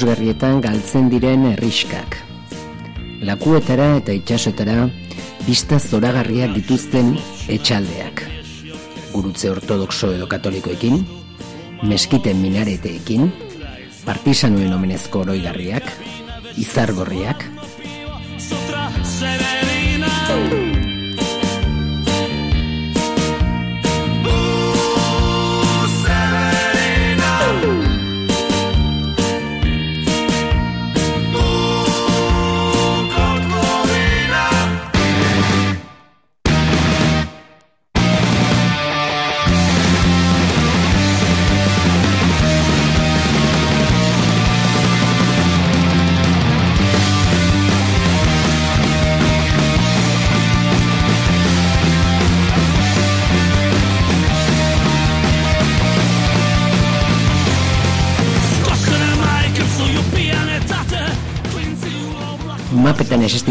Ikusgarrietan galtzen diren herriskak. Lakuetara eta itxasotara bista zoragarriak dituzten etxaldeak. Gurutze ortodoxo edo katolikoekin, meskiten minareteekin, partizanuen omenezko oroigarriak, izargorriak,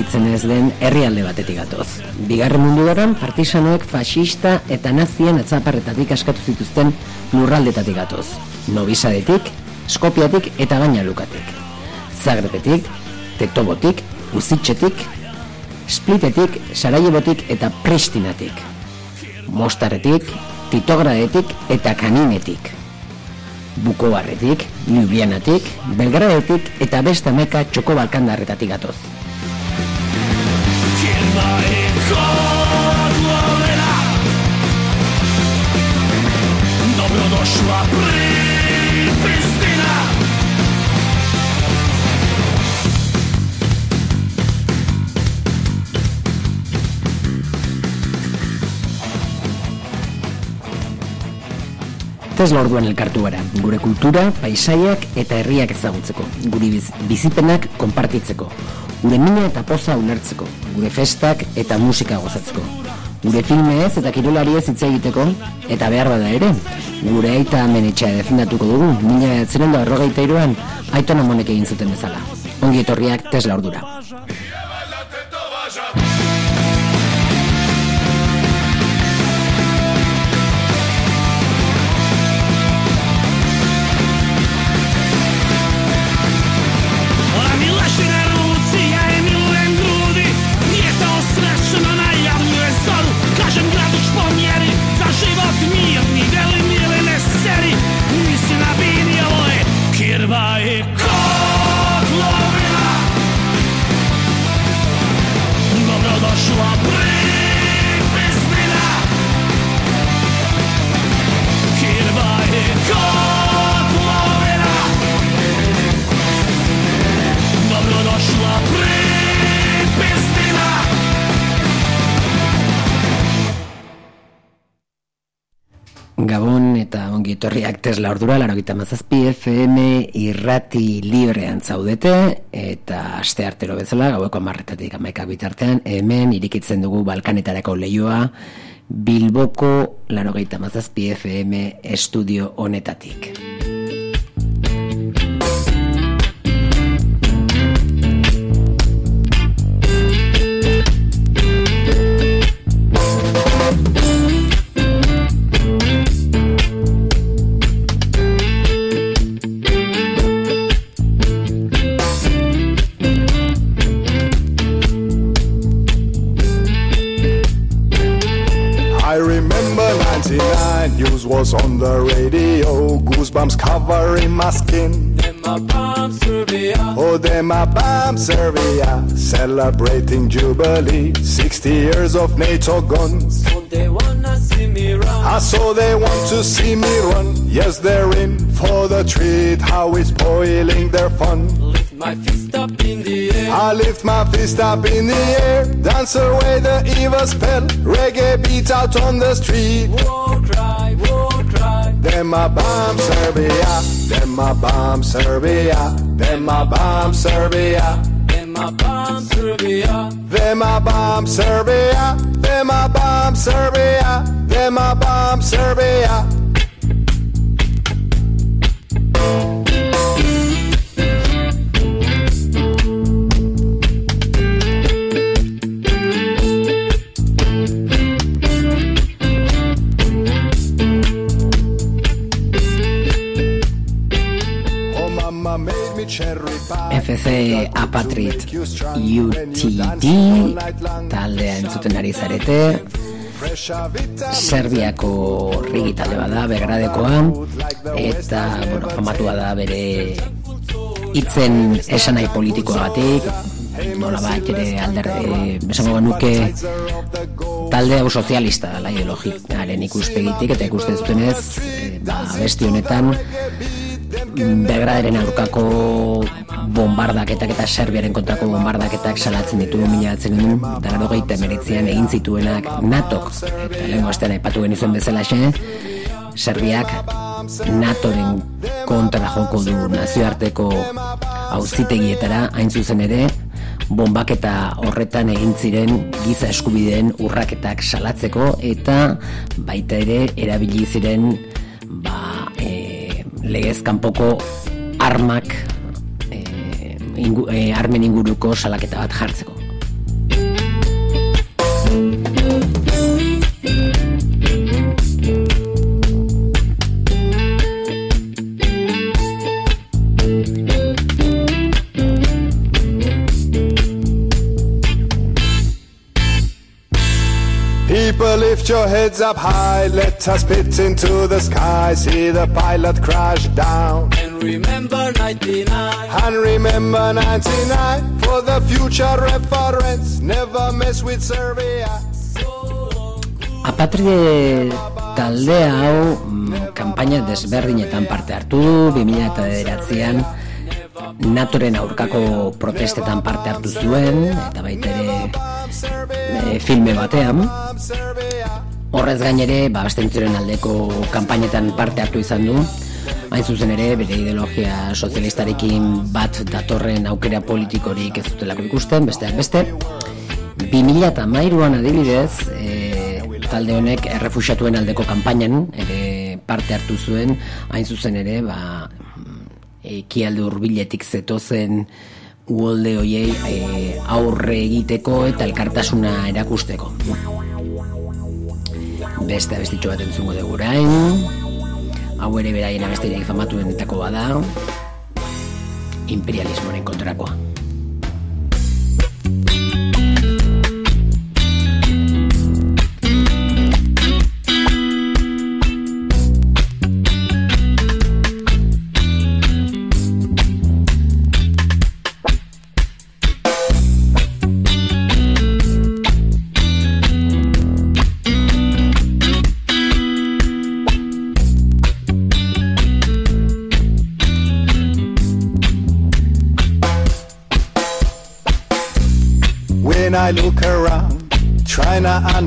existitzen ez den herrialde batetik gatoz. Bigarren mundu garan, partisanoek fascista eta nazien atzaparretatik askatu zituzten lurraldetatik gatoz. Nobisadetik, Skopiatik eta gaina lukatik. Zagrepetik, Tetobotik, Uzitxetik, Splitetik, Sarajebotik eta Pristinatik. Mostarretik, Titogradetik eta Kaninetik. Bukobarretik, Ljubianatik, Belgradetik eta beste meka txoko balkandarretatik gatoz. Tesla orduan elkartu gara, gure kultura, paisaiak eta herriak ezagutzeko, guri bizipenak konpartitzeko, gure mina eta poza ulertzeko, gure festak eta musika gozatzeko, gure filmez eta kirolariez hitz egiteko, eta behar bada ere, gure aita amenetxea defendatuko dugu, mina behatzen da arrogeita iruan, aito namonek egin zuten bezala. Ongi etorriak Tesla ordura. up. Gabon eta ongi etorriak Tesla ordura, laro gita mazazpi FM irrati librean zaudete, eta aste artero bezala, gaueko amarretatik amaikak bitartean, hemen irikitzen dugu Balkanetarako leioa, Bilboko laro gita mazazpi FM estudio honetatik. Covering my skin. Oh, them a bomb Serbia, celebrating Jubilee. 60 years of NATO guns. So they wanna see me run. I saw they want to see me run. Yes, they're in for the treat. How it's spoiling their fun. Lift my fist up in the air. I lift my fist up in the air. Dance away the evil spell. Reggae beat out on the street. War cry, war cry. Them a bomb Serbia. Them a bomb Serbia. Them a bomb Serbia. Them a bomb Serbia. Them a bomb Serbia. Them a bomb Serbia. Them a bomb Serbia. FC Apatrit UTD taldea entzuten ari zarete. Serbiako rigi talde bada begradekoa eta bueno, famatua da bere itzen esanai politikoagatik. Nola bat ere alderre besango nuke talde hau sozialista la ideologiaren ikuspegitik. Eta ikusten zutenez eh, ba, besti honetan Belgraderen aurkako bombardaketak eta Serbiaren kontrako bombardaketak salatzen ditu mila atzen genuen, dara dogeita meritzean egin zituenak natok, eta lehen goaztean aipatu genizuen bezala xe, Serbiak natoren kontra joko du nazioarteko auzitegietara. Hain zuzen ere, bombaketa horretan egin ziren giza eskubideen urraketak salatzeko eta baita ere erabili ziren ba, e, legez kanpoko armak ingu, e, eh, armen inguruko salaketa bat jartzeko. People lift your heads up high, let us spit into the sky, see the pilot crash down. And remember 99. And remember 99 for the future reference, never mess with Serbia. Apatrie taldea hau mm, kanpaina desberdinetan parte hartu du. 2009an Natoren aurkako protestetan parte hartu zuen. Eta baita ere e, filme batean. Horrez gainere ba, aldeko kanpainetan parte hartu izan du hain zuzen ere bere ideologia sozialistarekin bat datorren aukera politikorik ez dutelako ikusten besteak beste 2008an adibidez e, talde honek errefusiatuen aldeko kanpainan ere parte hartu zuen hain zuzen ere ba, ekialde urbiletik zetozen uolde hoiei e, aurre egiteko eta elkartasuna erakusteko. Beste abestitxo bat entzungo dugu orain. Hau ere beraien abestirik famatuen etako bada. Imperialismoren kontrakoa.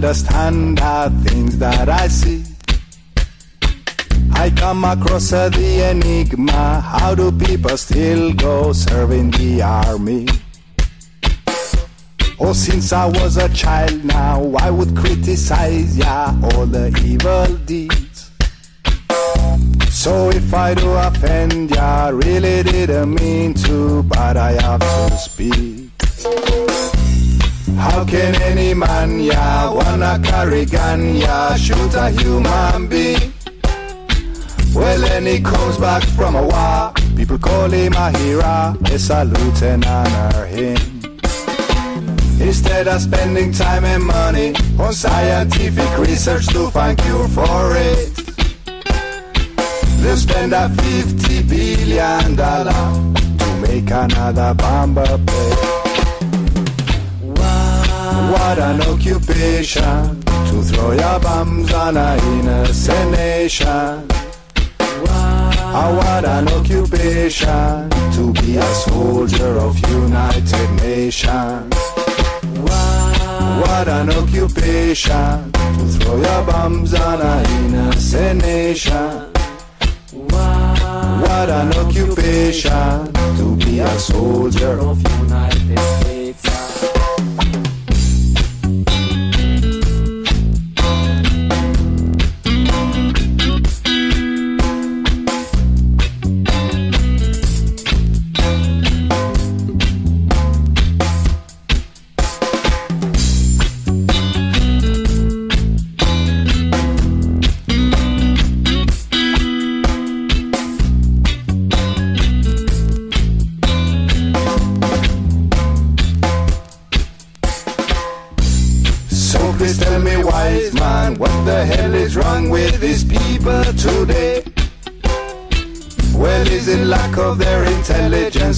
Understand the things that I see. I come across uh, the enigma how do people still go serving the army? Oh, since I was a child now, I would criticize, yeah, all the evil deeds. So if I do offend, yeah, really didn't mean to, but I have to speak. How can any man, yeah, wanna carry gun, yeah, shoot a human being? Well, then he comes back from a war. People call him a hero. They salute and honor him. Instead of spending time and money on scientific research to find cure for it, they'll spend a 50 billion dollar to make another bomber play. What an occupation to throw your bombs on a innocent nation. Oh, what an occupation to be a soldier of United Nations. What an occupation to throw your bombs on a innocent nation. What what an occupation to be a soldier of United States.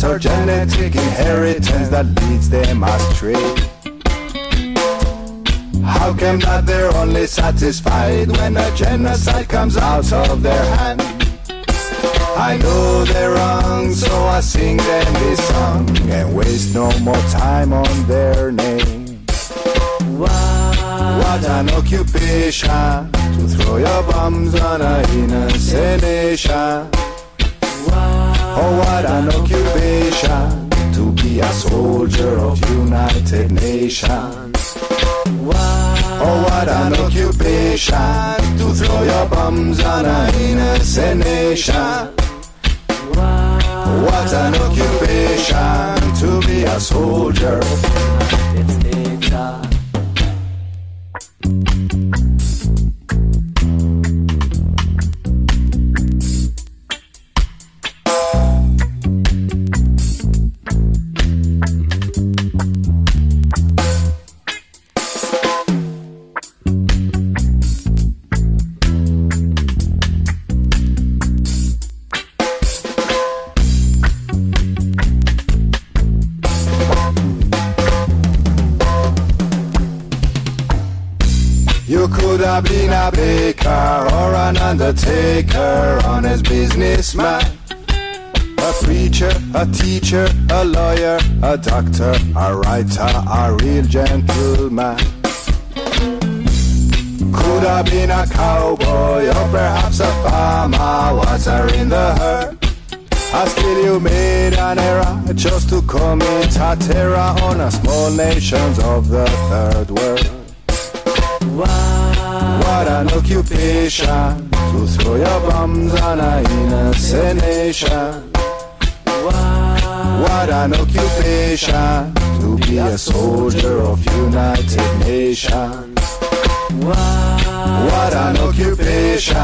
Or genetic inheritance that leads them astray. How come that they're only satisfied when a genocide comes out of their hand? I know they're wrong, so I sing them this song and waste no more time on their name. What an occupation to throw your bombs on a innocent nation. Oh, what an occupation to be a soldier of United Nations. Oh, what an occupation to throw your bombs on an innocent nation. What an occupation to be a soldier of United A baker or an undertaker, on honest businessman. A preacher, a teacher, a lawyer, a doctor, a writer, a real gentleman. Could have been a cowboy or perhaps a farmer, water in the herd. I still you made an error just to commit a terror on a small nations of the third world. What an occupation to throw your bombs on a innocent nation. What an occupation to be a soldier of United Nations. What an occupation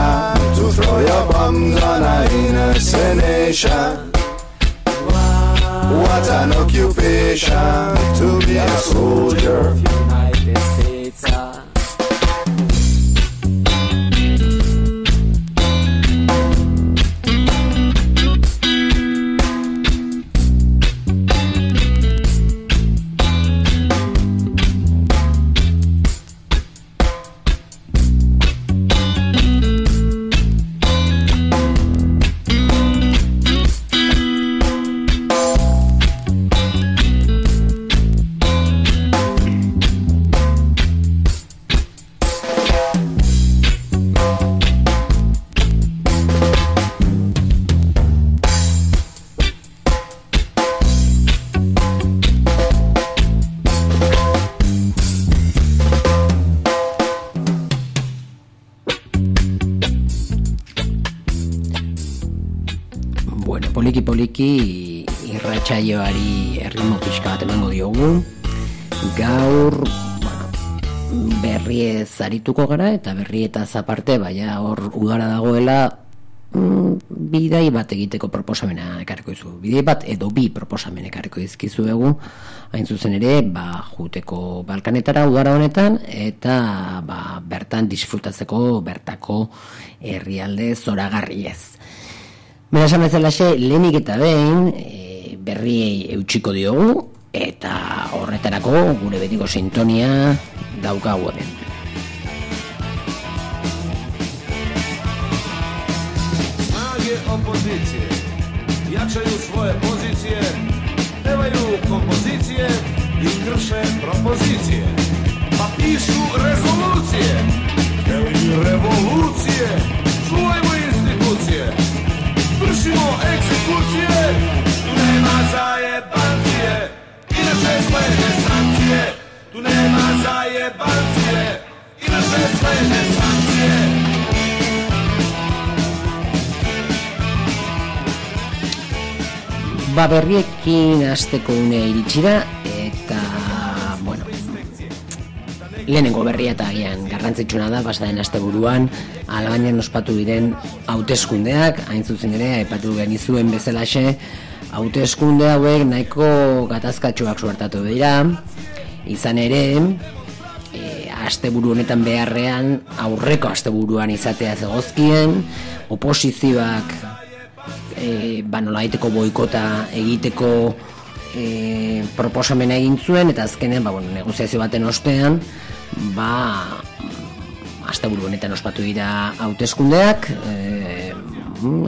to throw your bombs on a innocent nation. What an occupation to be a soldier of United States. Poliki irratsaioari erritmo pixka bat emango diogu. Gaur, bueno, berrie zarituko gara eta berri eta zaparte, baina hor udara dagoela mm, bidai bat egiteko proposamena ekarriko izu. Bidai bat edo bi proposamen ekarriko izkizu egu, hain zuzen ere, ba, juteko balkanetara udara honetan, eta ba, bertan disfrutatzeko bertako herrialde zoragarriez. Bera esan bezala xe, lehenik eta behin e, berriei eutxiko diogu eta horretarako gure betiko sintonia daukagu hemen. Snage opozicije jačaju svoje pozicije, pevaju kompozicije i krše propozicije. Pa pišu rezolucije, ili revolucije, čuvajmo institucije. Vršimo egzekucije Tu nema zajebancije. Inače slede sankcije Tu nema zajebancije. Inače slede sankcije Ba berriekin hasteko une iritsi da eta lehenengo berria eta agian garrantzitsuna da pasaden asteburuan Albanian ospatu diren hauteskundeak. Hain zuzen ere aipatu genizuen bezalaxe hauteskunde hauek nahiko gatazkatsuak suertatu dira. Izan ere e, asteburu honetan beharrean aurreko asteburuan izatea zegozkien oposizioak e, ba nola egiteko boikota egiteko e, proposamena egin zuen eta azkenean ba, bueno, negoziazio baten ostean ba asteburu honetan ospatu dira hauteskundeak e,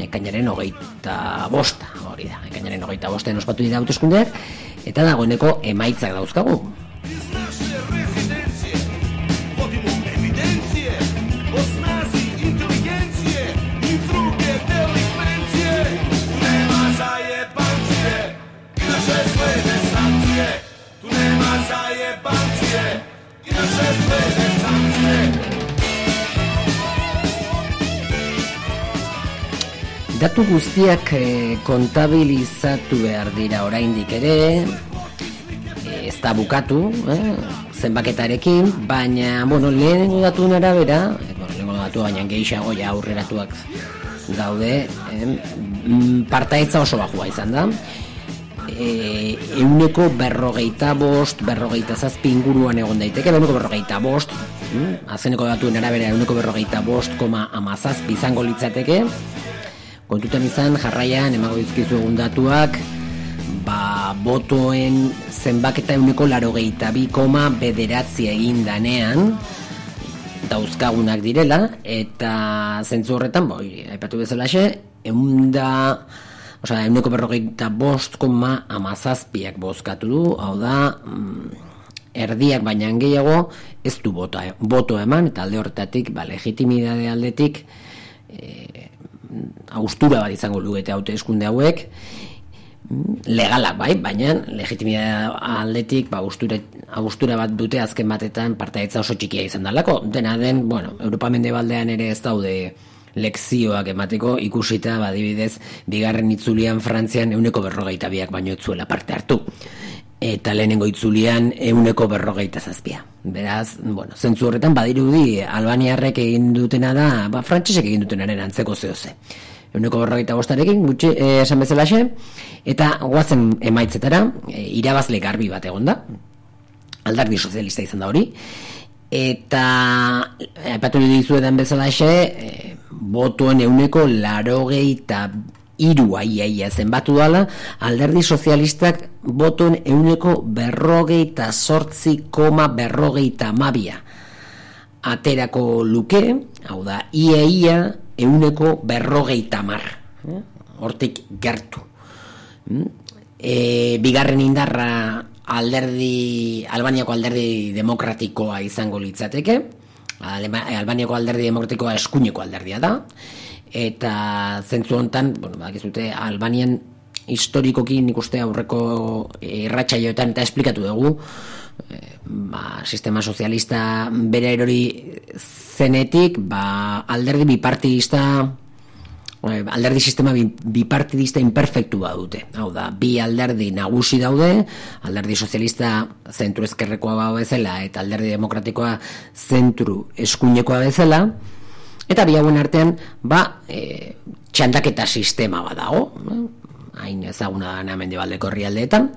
ekainaren hogeita bosta hori da, ekainaren hogeita bosten ospatu dira hauteskundeak eta dagoeneko emaitzak dauzkagu Datu guztiak e, kontabilizatu behar dira oraindik ere. E, ez da bukatu eh, zenbaketarekin baina bueno, lehenengo datu nara bera e, bueno, lehenengo datu baina gehiago ja aurreratuak daude eh, partaitza oso bajua izan da e, euneko berrogeita bost berrogeita zazpi inguruan egon daiteke euneko berrogeita bost mm, azeneko datuen arabera euneko berrogeita bost koma amazazpi izango litzateke. Kontutan izan jarraian emago dizkizu egun datuak ba, botoen zenbaketa euneko laro bi koma bederatzi egin danean dauzkagunak direla eta zentzu horretan boi, aipatu bezala xe eunda Osa, euneko berrogeita bost koma amazazpiak bozkatu du, hau da, mm, erdiak baina gehiago ez du boto, boto eman, eta alde horretatik, ba, legitimidade aldetik, e, austura bat izango lugete haute eskunde hauek legalak bai, baina legitimidad aldetik ba, austura, austura bat dute azken batetan partaitza oso txikia izan dalako. Dena den, bueno, Europa baldean ere ez daude lekzioak emateko ikusita badibidez bigarren itzulian Frantzian euneko berrogeita biak baino etzuela parte hartu eta lehenengo itzulian euneko berrogeita zazpia. Beraz, bueno, zentzu horretan badirudi Albaniarrek egin dutena da, ba, frantzesek egin dutenaren antzeko zehose. Euneko berrogeita bostarekin, gutxi, eh, esan bezalaxe, eta guazen emaitzetara, e, irabazle garbi bat egon da, aldardi sozialista izan da hori, eta epatu dizu edan bezalaxe, e, botuen euneko larogeita iru aiaia zenbatu dala, alderdi sozialistak boton euneko berrogeita sortzi koma berrogeita mabia. Aterako luke, hau da, ia ia euneko berrogeita mar. Eh? Hortik gertu. E, bigarren indarra alderdi, Albaniako alderdi demokratikoa izango litzateke. Albaniako alderdi demokratikoa eskuineko alderdia da eta zentzu hontan, bueno, bakizute Albanian historikoki nik uste aurreko irratsaioetan eta esplikatu dugu eh, ba, sistema sozialista bere erori zenetik ba, alderdi bipartidista eh, alderdi sistema bipartidista imperfektua dute. Hau da, bi alderdi nagusi daude, alderdi sozialista zentru ezkerrekoa bau bezala eta alderdi demokratikoa zentru eskuinekoa bezala, Eta bi hauen artean, ba, e, txandaketa sistema bat dago, hain ezaguna da namen baldeko herrialdeetan.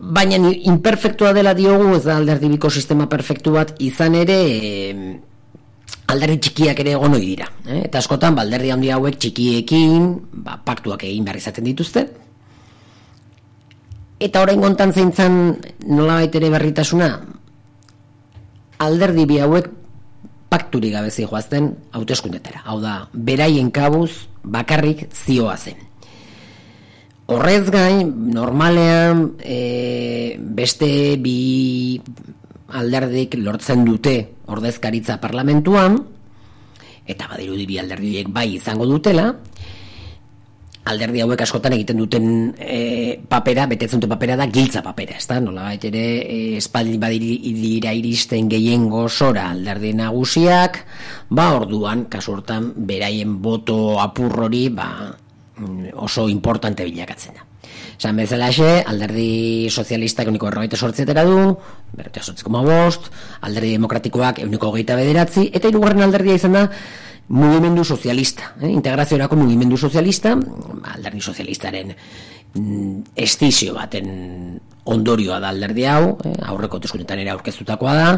Baina imperfektua dela diogu, ez da alderdibiko sistema perfektu bat, izan ere, e, alderdi txikiak ere egon dira. Eh? Eta askotan, balderdi handi hauek txikiekin, ba, paktuak egin behar izaten dituzte. Eta orain gontan zeintzan nola baitere berritasuna, alderdi bi hauek pakturi gabe joazten hauteskundetara. Hau da, beraien kabuz bakarrik zioa zen. Horrez gain, normalean e, beste bi alderdik lortzen dute ordezkaritza parlamentuan, eta badirudi bi alderdiek bai izango dutela, alderdi hauek askotan egiten duten e, papera, betetzen duten papera da giltza papera, ez da? Nola baita ere, e, espaldi badira iristen gehiengo sora alderdi nagusiak, ba orduan, kasu hortan, beraien boto apurrori, ba, oso importante bilakatzen da. Esan bezala alderdi sozialistak euniko errogeita sortzetera du, berrogeita sortzeko bost, alderdi demokratikoak euniko hogeita bederatzi, eta irugarren alderdia izan da, mugimendu sozialista, eh? integraziorako mugimendu sozialista, alderdi sozialistaren mm, estizio baten ondorioa da alderdi hau, eh? aurreko teskunetan ere aurkeztutakoa da,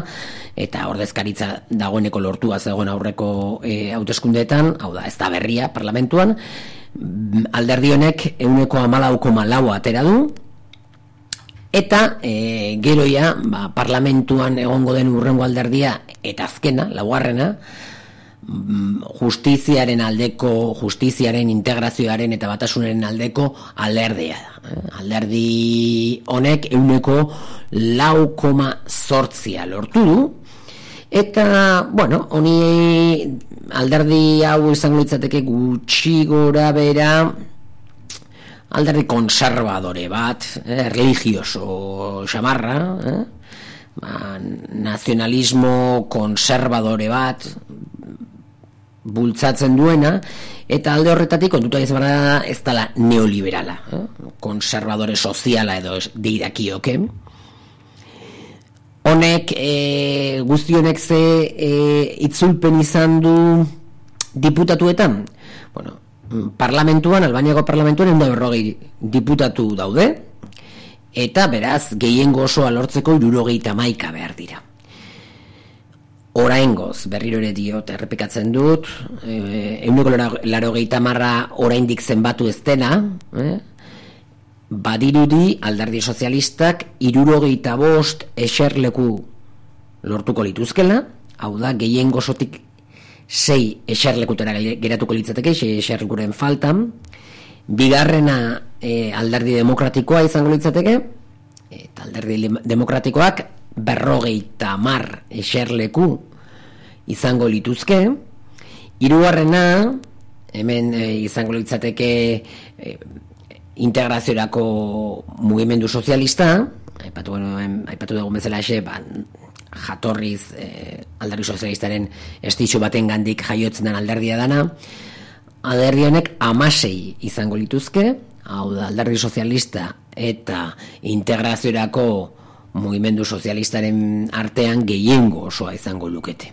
eta ordezkaritza dagoeneko lortua zegoen aurreko eh, hauteskundeetan, hau da, ez da berria parlamentuan, alderdi honek euneko amalauko malau atera du, eta e, geroia ba, parlamentuan egongo den urrengo alderdia, eta azkena, laugarrena, Mm, justiziaren aldeko, justiziaren integrazioaren eta batasunaren aldeko alderdea da. Eh? Alderdi honek euneko lau koma sortzia lortu du, eta, bueno, honi alderdi hau izango litzateke gutxi gora bera, alderdi konservadore bat, eh, religioso xamarra, eh? ba, nazionalismo konservadore bat, bultzatzen duena, eta alde horretatik kontuta ez bada ez dala neoliberala, eh? konservadore soziala edo deirakioke. Honek, e, guzti honek ze e, itzulpen izan du diputatuetan? Bueno, parlamentuan, Albaniako parlamentuan, enda berrogei diputatu daude, eta beraz, gehiengo osoa lortzeko irurogeita maika behar dira oraingoz berriro ere diot errepikatzen dut eh euneko laro gehieta marra oraindik zenbatu ez dena eh? Badirudi alderdi sozialistak irurogeita bost eserleku lortuko lituzkela hau da gehien gozotik sei eserlekutera geratuko litzateke sei eserlekuren faltan bigarrena e, alderdi demokratikoa izango litzateke eta alderdi demokratikoak berrogeita mar eserleku izango lituzke. Hirugarrena hemen e, izango litzateke e, integraziorako mugimendu sozialista, aipatu, bueno, aipatu dugu bezala ba, jatorriz e, alderdi sozialistaren estitxu baten gandik jaiotzen den alderdia dana, alderdi honek amasei izango lituzke, hau da alderdi sozialista eta integraziorako mugimendu sozialistaren artean gehiengo osoa izango lukete.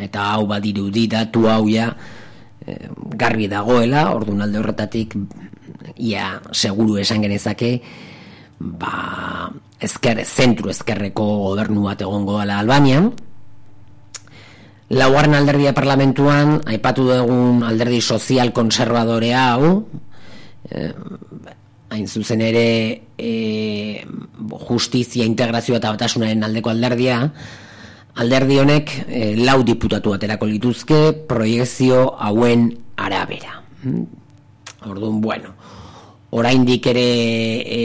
Eta hau badirudi datu hau ja e, garbi dagoela, orduan alde horretatik ia seguru esan genezake ba, ezker, zentru ezkerreko gobernu bat egongo dela Albanian. Laugarren alderdia parlamentuan, aipatu dugun alderdi sozial konservadore hau, e, hain zuzen ere e, justizia, integrazioa eta batasunaren aldeko alderdia, alderdi honek e, lau diputatu aterako lituzke proiezio hauen arabera. Hmm? Orduan, bueno, oraindik ere e,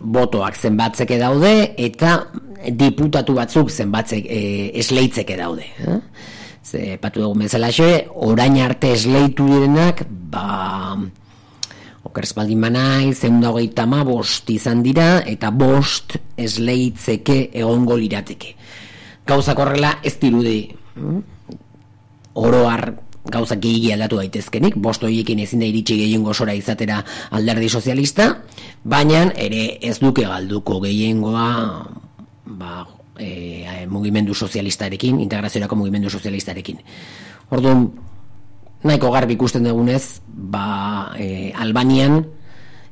botoak zenbatzeke daude eta diputatu batzuk zenbatzek e, esleitzeke daude. Eh? Ze, patu dugu bezalaxe, orain arte esleitu direnak, ba, oker espaldin manai, hogeita ma bost izan dira, eta bost esleitzeke egongo lirateke. Gauza korrela ez dirudi hmm? oroar gauza gehi aldatu daitezkenik, bost horiekin ezin da iritsi gehiengo sora izatera alderdi sozialista, baina ere ez duke galduko gehiengoa ba, e, mugimendu sozialistarekin, integraziorako mugimendu sozialistarekin. Orduan, nahiko garbi ikusten dugunez, ba, e, Albanian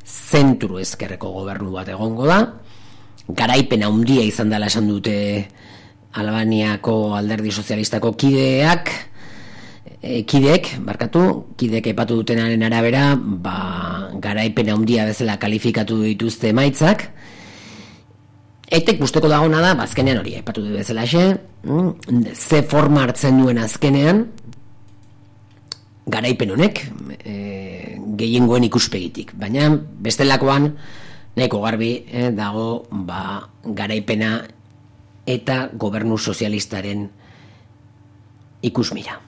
zentru ezkerreko gobernu bat egongo da, garaipen handia izan dela esan dute Albaniako alderdi sozialistako kideak, e, kideek, barkatu, kideek epatu dutenaren arabera, ba, garaipen handia bezala kalifikatu dituzte maitzak, Etek gusteko dagona da, bazkenean ba, hori, epatu du bezala xe, mm, ze forma hartzen duen azkenean, garaipen honek e, gehiengoen ikuspegitik. Baina bestelakoan nahiko garbi e, dago ba, garaipena eta gobernu sozialistaren ikusmira.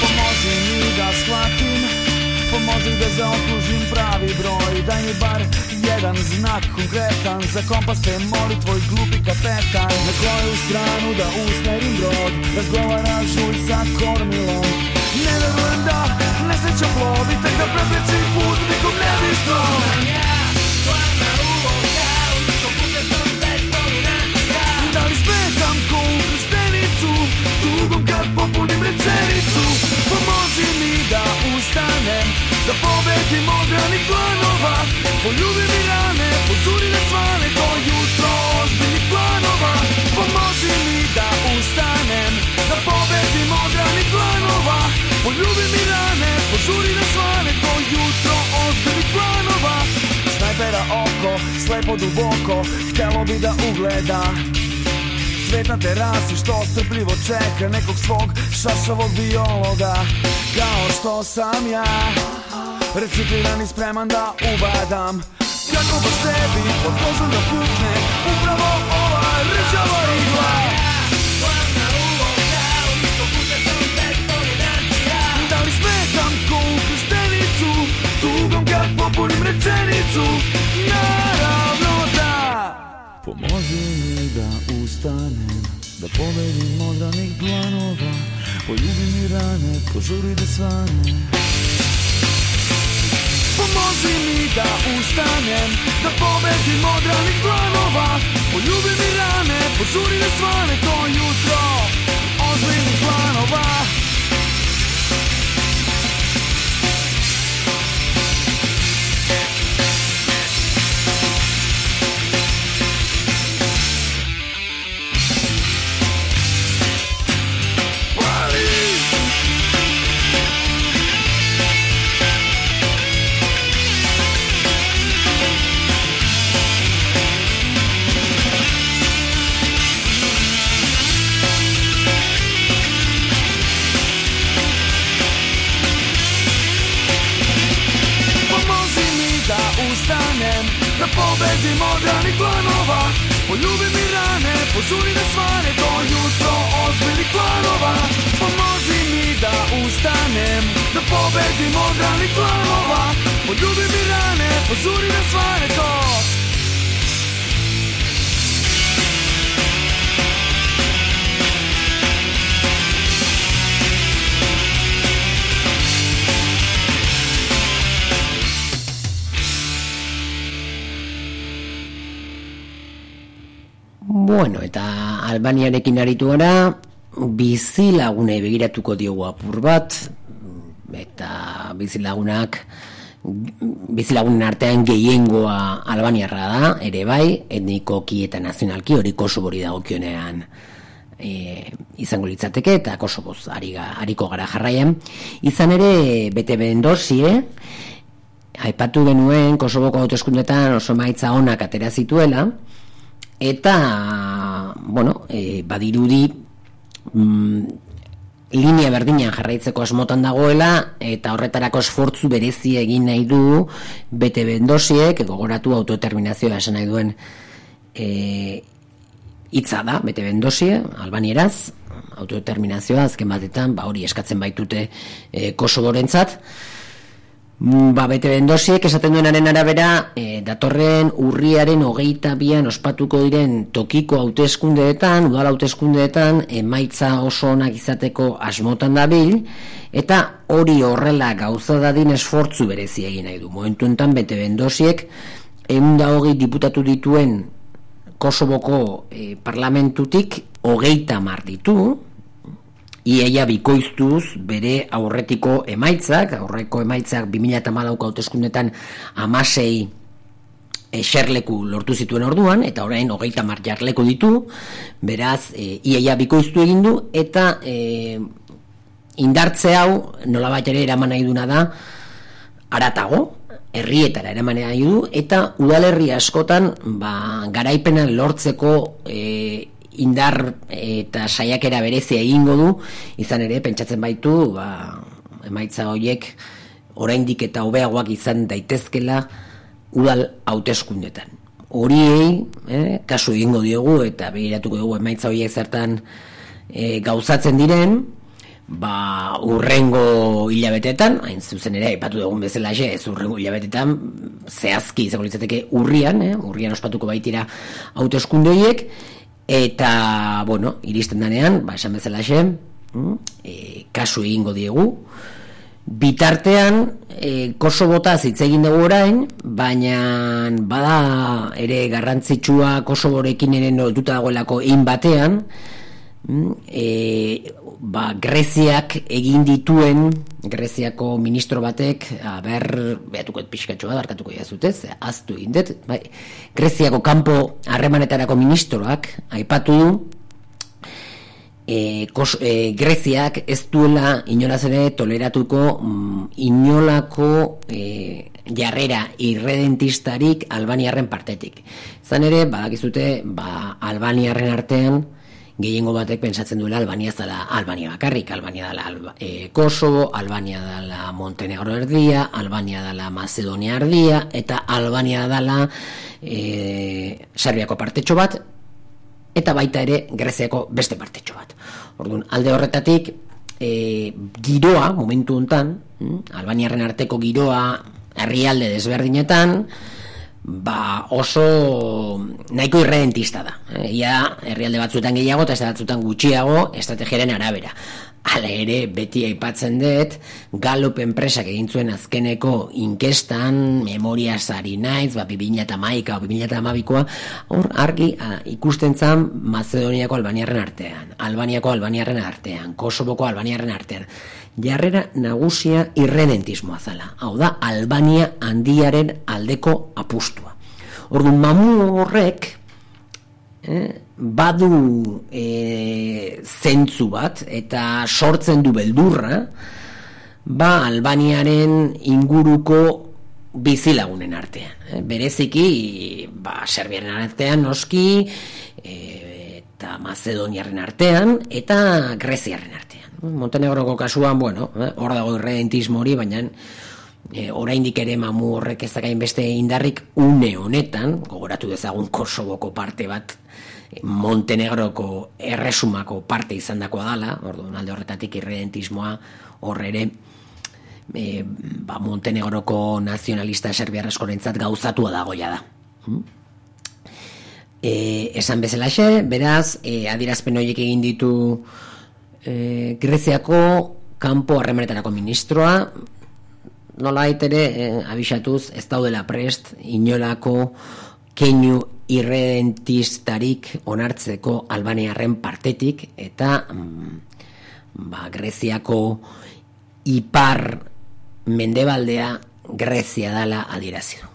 Pomozi mi da slatim, pomozi da zaokružim pravi broj, daj mi bar jedan znak konkretan. Za kompas te moli tvoj glupi kapetan. Na koju stranu da usmerim brod. Razgovaraš žuj sa kormilom. Ne verujem da nesreća plovi Tek da prepreči put nikom ne bi što. Da li smetam ko u krstenicu Tugom kad popunim rečenicu Poljubi mi rane, požuri da svane To jutro ozbiljnih planova Snajpera oko, slepo duboko Htelo bi da ugleda. Svet na terasi što strpljivo čeka nekog svog šašavog biologa. Kao što sam ja Recikliran i spreman da ubadam. Kako baš tebi pod kožom da pukne Upravo ova rđava igla Popunim rečenicu Naravno da. Pomozi mi da ustanem Da pobedim od ranih planova Poljubi mi rane, požuri da svane. Pomozi mi da ustanem Da pobedim od ranih planova Poljubi mi rane, požuri da svane To jutro. Ozbiljnih planova ranih planova. Poljubi mi rane, požuri da svane To jutro ozbiljnih planova Pomozi mi da ustanem Da pobedim od ranih planova. Poljubi mi rane, požuri da svane To Bueno, eta Albaniarekin aritu gara, bizilagunei begiratuko diogu apur bat, eta bizilagunak, bizilagunen artean gehiengoa albaniarra da, ere bai, etnikoki eta nazionalki hori Kosovori dagokionean e, izango litzateke, eta Kosovoz ari ariko gara jarraian. Izan ere, bete bendozie, aipatu genuen Kosovoko hauteskundetan oso maitza onak atera zituela, eta bueno, e, badirudi mm, linea berdinean jarraitzeko asmotan dagoela eta horretarako esfortzu berezi egin nahi du bete bendosiek gogoratu autodeterminazioa esan nahi duen e, hitza da, bete bendosie, albanieraz autodeterminazioa azken batetan ba hori eskatzen baitute e, Kosoborentzat Ba, bete bendosiek esaten duenaren arabera, e, datorren urriaren hogeita bian ospatuko diren tokiko hauteskundeetan, udal hauteskundeetan, emaitza oso onak izateko asmotan dabil, eta hori horrela gauza dadin esfortzu berezi egin nahi du. Momentu enten, bete bendosiek, egun hogei diputatu dituen Kosovoko e, parlamentutik hogeita mar ditu, Iaia bikoiztuz bere aurretiko emaitzak, aurreko emaitzak 2008 hauteskundetan amasei eserleku lortu zituen orduan, eta orain hogeita mar jarleku ditu, beraz, e, iaia bikoiztu egin du, eta e, indartze hau nola ere eraman nahi duna da, aratago, herrietara eraman nahi du, eta udalerri askotan ba, garaipena lortzeko e, indar eta saiakera berezia egingo du, izan ere, pentsatzen baitu, ba, emaitza horiek oraindik eta hobeagoak izan daitezkela udal hauteskundetan. Horiei, eh, kasu egingo diogu eta begiratuko dugu emaitza horiek zertan eh, gauzatzen diren, ba, urrengo hilabetetan, hain zuzen ere, ipatu dugun bezala ez urrengo hilabetetan, zehazki izango litzateke urrian, eh? urrian ospatuko baitira autoeskundoiek, eta, bueno, iristen danean, ba, esan bezala mm, e, kasu egingo diegu, bitartean, e, koso bota zitzegin dugu orain, baina bada ere garrantzitsua koso borekin ere notuta dagoelako egin batean, e, ba, Greziak egin dituen Greziako ministro batek ber, behatuko pixkatxo bat arkatuko jazutez, aztu egin dut. Bai, Greziako kanpo harremanetarako ministroak aipatu du e, kos, e, Greziak ez duela inolaz ere toleratuko mm, inolako e, jarrera irredentistarik albaniarren partetik. Zan ere, badakizute ba, albaniarren artean gehiengo batek pensatzen duela Albania zala Albania bakarrik, Albania dela Alba, e, Kosovo, Albania dela Montenegro erdia, Albania dela Macedonia erdia, eta Albania dela e, Serbiako partetxo bat, eta baita ere Greziako beste partetxo bat. Orduan, alde horretatik, e, giroa, momentu hontan, hm, Albaniaren arteko giroa herrialde desberdinetan, ba oso nahiko irredentista da. Ia herrialde batzuetan gehiago eta batzuetan gutxiago estrategiaren arabera. Hala ere, beti aipatzen dut, Gallup enpresak egin zuen azkeneko inkestan, memoria sari naiz, ba, 2000 eta maika, 2000 eta amabikoa, hor, argi, ikusten zan, Macedoniako albaniarren artean, Albaniako albaniarren artean, Kosovoko albaniarren artean jarrera nagusia irredentismoa zala. Hau da, Albania handiaren aldeko apustua. Orduan, mamu horrek eh, badu eh, zentzu bat eta sortzen du beldurra ba Albaniaren inguruko bizilagunen artean. Eh, bereziki, ba, Serbiaren artean noski, eh, eta Macedoniaren artean, eta Greziaren artean. Montenegroko kasuan, bueno, eh, hor dago irredentismo hori, baina e, oraindik ere mamu horrek ez dakain beste indarrik une honetan, gogoratu dezagun Kosovoko parte bat, Montenegroko erresumako parte izan dakoa dala, ordu, alde horretatik irredentismoa horre ere, e, ba, Montenegroko nazionalista serbiarraskorentzat gauzatua dagoia da. Hmm? E, esan bezalaxe, beraz, e, adirazpen horiek egin ditu e, Greziako kanpo harremanetarako ministroa nola ere e, abisatuz ez daudela prest inolako keinu irredentistarik onartzeko albaniarren partetik eta mm, ba, Greziako ipar mendebaldea Grezia dala adirazio.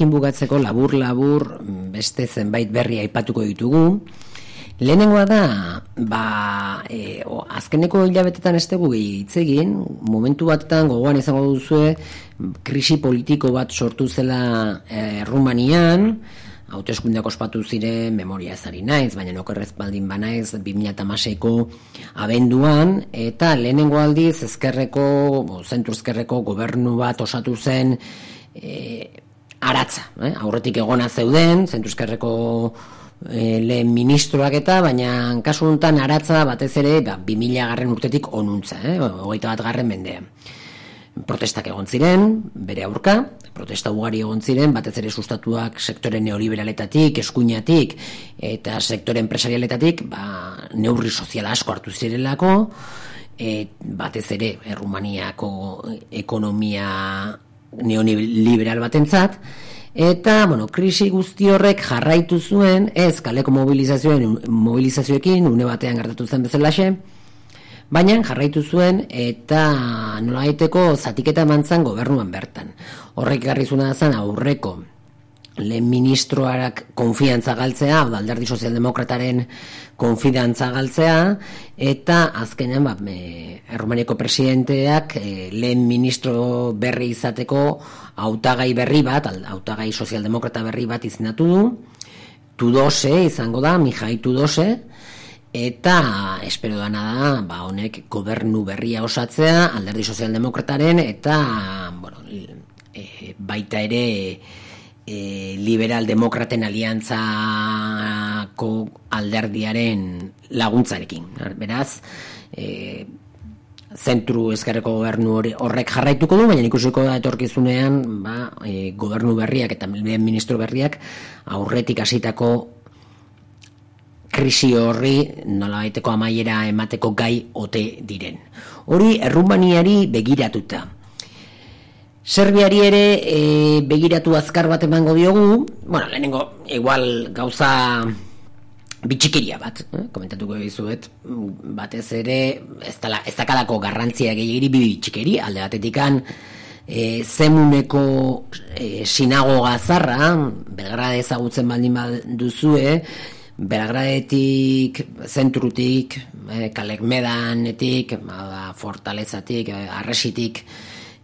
Berriekin bugatzeko labur-labur beste zenbait berri aipatuko ditugu. Lehenengoa da, ba, e, o, azkeneko hilabetetan ez dugu hitz egin, momentu batetan gogoan izango duzue, krisi politiko bat sortu zela e, Rumanian, hauteskundeak ospatu ziren memoria ezari naiz, baina nokerrez baldin banaiz 2006ko abenduan, eta lehenengo aldiz ezkerreko, o, zentu ezkerreko gobernu bat osatu zen, e, aratza, eh? aurretik egona zeuden, zentuzkerreko e, lehen ministroak eta, baina kasu honetan aratza batez ere, ba, 2000 garren urtetik onuntza, eh? hogeita bat garren mendean. Protestak egon ziren, bere aurka, protesta ugari egon ziren, batez ere sustatuak sektore neoliberaletatik, eskuinatik, eta sektore empresarialetatik, ba, neurri soziala asko hartu zirelako, e, batez ere, Errumaniako ekonomia neoliberal batentzat eta bueno, krisi guzti horrek jarraitu zuen ez kaleko mobilizazioen mobilizazioekin une batean gertatu zen bezalaxe baina jarraitu zuen eta nola daiteko zatiketa emantzan gobernuan bertan. Horrek garrizuna zen aurreko lehen ministroarak konfiantza galtzea, alderdi sozialdemokrataren konfidantza galtzea, eta azkenean, ba, Erromaniako presidenteak e, lehen ministro berri izateko hautagai berri bat, hautagai sozialdemokrata berri bat izinatu du, Tudose izango da, Mihai Tudose, eta espero dana da, ba, honek gobernu berria osatzea, alderdi sozialdemokrataren, eta, bueno, e, baita ere, e, liberal demokraten aliantzako alderdiaren laguntzarekin. Beraz, e, zentru ezkerreko gobernu hori horrek jarraituko du, baina ikusiko da etorkizunean ba, e, gobernu berriak eta ministro berriak aurretik hasitako krisi horri nola baiteko amaiera emateko gai ote diren. Hori errumaniari begiratuta. Serbiari ere e, begiratu azkar bat emango diogu, bueno, lehenengo, igual gauza bitxikeria bat, eh? komentatuko dizuet, batez ere, ez, tala, ez dakalako garrantzia gehiagiri bi bitxikeri, alde batetikan, e, zemuneko e, sinagoga zarra, belgrade ezagutzen baldin duzue, Belgradetik, zentrutik, e, kalekmedanetik, ba, fortalezatik, e, arresitik,